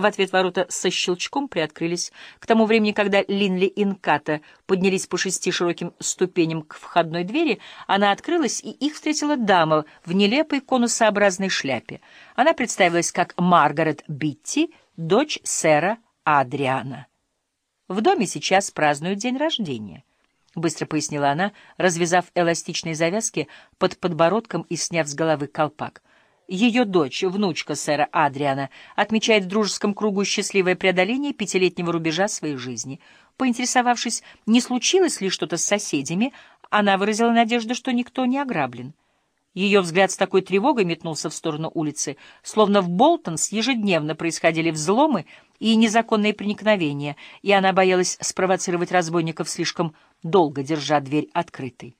В ответ ворота со щелчком приоткрылись. К тому времени, когда Линли и Нката поднялись по шести широким ступеням к входной двери, она открылась, и их встретила дама в нелепой конусообразной шляпе. Она представилась как Маргарет Битти, дочь сэра Адриана. В доме сейчас празднуют день рождения. — быстро пояснила она, развязав эластичные завязки под подбородком и сняв с головы колпак. Ее дочь, внучка сэра Адриана, отмечает в дружеском кругу счастливое преодоление пятилетнего рубежа своей жизни. Поинтересовавшись, не случилось ли что-то с соседями, она выразила надежду, что никто не ограблен. Ее взгляд с такой тревогой метнулся в сторону улицы, словно в Болтонс ежедневно происходили взломы и незаконные проникновения, и она боялась спровоцировать разбойников слишком долго, держа дверь открытой.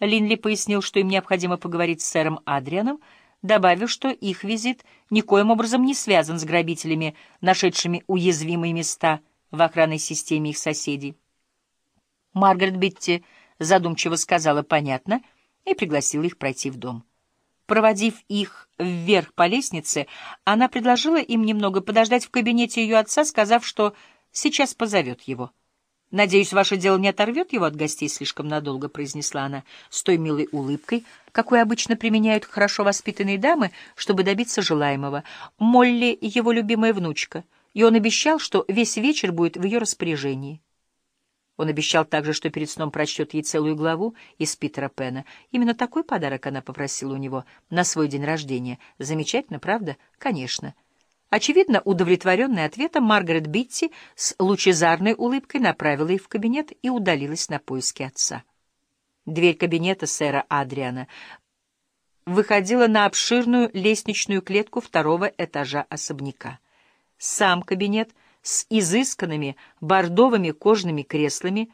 Линли пояснил, что им необходимо поговорить с сэром Адрианом, добавив, что их визит никоим образом не связан с грабителями, нашедшими уязвимые места в охранной системе их соседей. Маргарет Битти задумчиво сказала «понятно» и пригласила их пройти в дом. Проводив их вверх по лестнице, она предложила им немного подождать в кабинете ее отца, сказав, что сейчас позовет его. «Надеюсь, ваше дело не оторвет его от гостей слишком надолго», — произнесла она с той милой улыбкой, какой обычно применяют хорошо воспитанные дамы, чтобы добиться желаемого. Молли — его любимая внучка, и он обещал, что весь вечер будет в ее распоряжении. Он обещал также, что перед сном прочтет ей целую главу из Питера Пэна. Именно такой подарок она попросила у него на свой день рождения. Замечательно, правда? Конечно. Очевидно, удовлетворенная ответом, Маргарет Битти с лучезарной улыбкой направила их в кабинет и удалилась на поиски отца. Дверь кабинета сэра Адриана выходила на обширную лестничную клетку второго этажа особняка. Сам кабинет с изысканными бордовыми кожаными креслами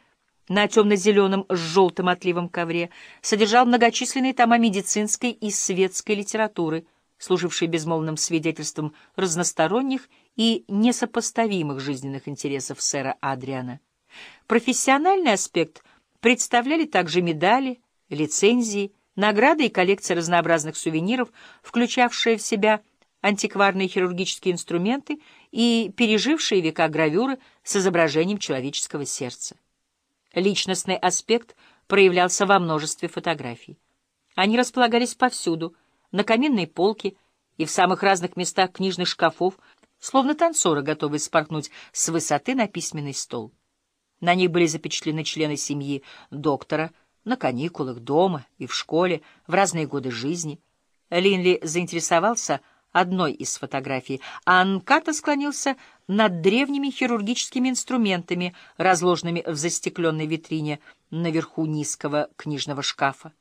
на темно-зеленом с желтым отливом ковре содержал многочисленные тома медицинской и светской литературы — служивший безмолвным свидетельством разносторонних и несопоставимых жизненных интересов сэра Адриана. Профессиональный аспект представляли также медали, лицензии, награды и коллекция разнообразных сувениров, включавшие в себя антикварные хирургические инструменты и пережившие века гравюры с изображением человеческого сердца. Личностный аспект проявлялся во множестве фотографий. Они располагались повсюду — на каминной полке и в самых разных местах книжных шкафов, словно танцоры, готовые спорхнуть с высоты на письменный стол. На них были запечатлены члены семьи доктора, на каникулах, дома и в школе, в разные годы жизни. Линли заинтересовался одной из фотографий, а Анката склонился над древними хирургическими инструментами, разложенными в застекленной витрине наверху низкого книжного шкафа.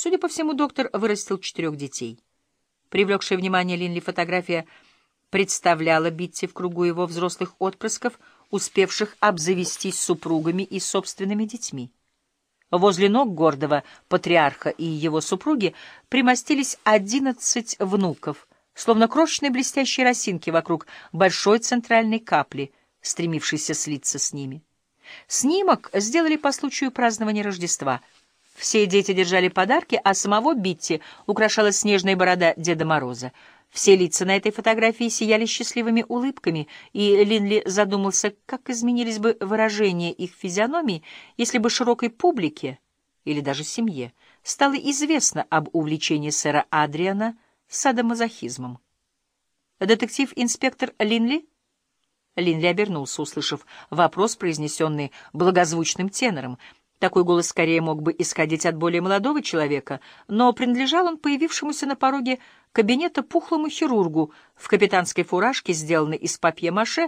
Судя по всему, доктор вырастил четырех детей. Привлекшая внимание Линли фотография представляла Битти в кругу его взрослых отпрысков, успевших обзавестись супругами и собственными детьми. Возле ног гордого патриарха и его супруги примостились одиннадцать внуков, словно крошечные блестящие росинки вокруг большой центральной капли, стремившейся слиться с ними. Снимок сделали по случаю празднования Рождества — все дети держали подарки, а самого Битти украшала снежная борода Деда Мороза. Все лица на этой фотографии сияли счастливыми улыбками, и Линли задумался, как изменились бы выражения их физиономий, если бы широкой публике, или даже семье, стало известно об увлечении сэра Адриана садомазохизмом. «Детектив-инспектор Линли?» Линли обернулся, услышав вопрос, произнесенный благозвучным тенором — такой голос скорее мог бы исходить от более молодого человека, но принадлежал он появившемуся на пороге кабинета пухлому хирургу в капитанской фуражке, сделанной из папье-маше,